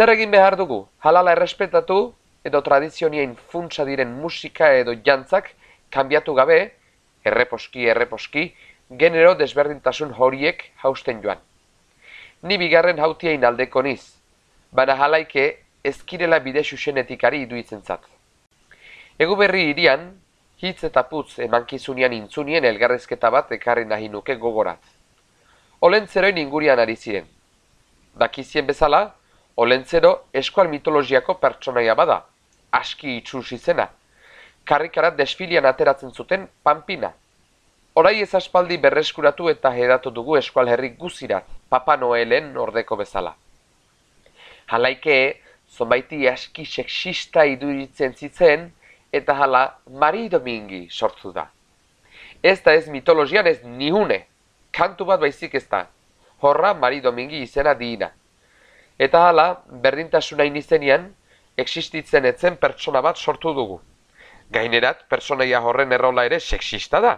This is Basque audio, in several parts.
Zer egin behar dugu? Halala errespetatu edo tradizionien funtsa diren musika edo jantzak kanbiatu gabe, erreposki, erreposki, genero desberdintasun horiek hausten joan. Ni bigarren hautiein aldeko niz, baina halaike ezkirela bide susenetik ari iduitzen zat. Egu berri irian, hitz eta putz emankizunian intzunien elgarrezketa bat ekarri nahi nuke gogorat. Olentzeroin ingurian ari ziren. Dakizien bezala, Olentzero eskual mitologiako pertsonaia bada, aski itxusi zena. Karrikarat desfilian ateratzen zuten Pampina. Horai ez aspaldi berreskuratu eta hedatu dugu eskual herri guzirat, Papa Noelen ordeko bezala. Halaike, zonbaiti aski seksista iduritzen zitzen, eta hala Mari Domingi sortzu da. Ez da ez mitologian ez nihune, kantu bat baizik ez da, horra Mari Domingi izena diina. Eta hala, berdintasuna inizenean, existitzen etzen pertsona bat sortu dugu. Gainerat, pertsonaia horren errola ere sexista da.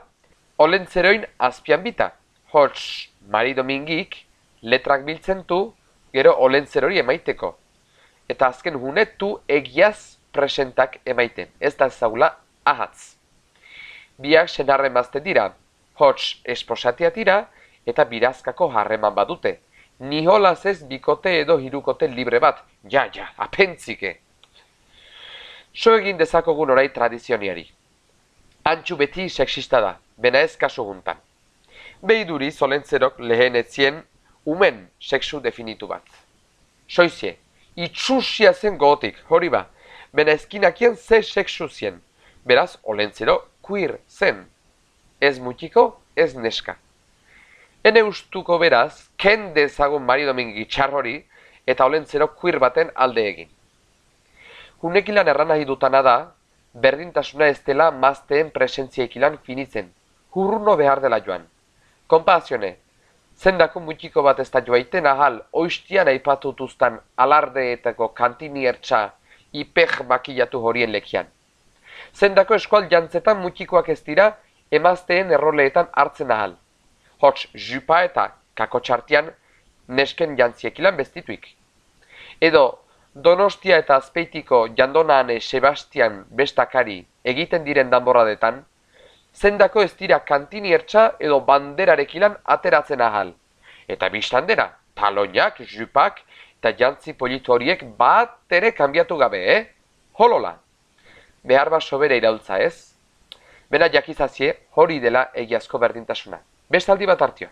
Olentzeroin azpian bita. Hots, Mari Domingik, letrak biltzen du, gero olentzerori emaiteko. Eta azken hunetu egiaz presentak emaiten. Ez da zaula ahatz. Biak senarren mazte dira. Hots, esposatia dira, eta birazkako harreman badute niholaz ez bikote edo hirukote libre bat. Ja, ja, apentzike. So egin dezakogun orai tradizioniari. Antxu beti sexista da, bena ez kaso guntan. Behiduri zolentzerok lehen etzien umen sexu definitu bat. Soizie, itxusia zen gotik, hori ba, bena ezkinakien ze sexu zien. Beraz, olentzero queer zen. Ez mutiko, ez neska. Hene ustuko beraz, ken dezagun Mari Domingi txarrori eta olentzero kuir baten alde egin. Hunekilan erran nahi dutana da, berdintasuna ez dela mazteen presentziekilan finitzen, hurruno behar dela joan. Kompazione, zendako mutiko bat ez da joaiten ahal oistian aipatutuztan alardeetako kantini ertsa ipek makillatu horien lekian. Zendako eskual jantzetan mutikoak ez dira emazteen erroleetan hartzen ahal hots jupa eta kakotxartian nesken jantziekilan bestituik. Edo, Donostia eta Azpeitiko jandonane Sebastian bestakari egiten diren danborradetan, zendako ez dira kantini ertsa edo banderarekilan ateratzen ahal. Eta biztandera, taloinak, jupak eta jantzi politu horiek bat ere kanbiatu gabe, eh? Holola! Behar bat sobera iraultza ez? Bena jakizazie hori dela egiazko berdintasuna. Bestaldi bat hartio.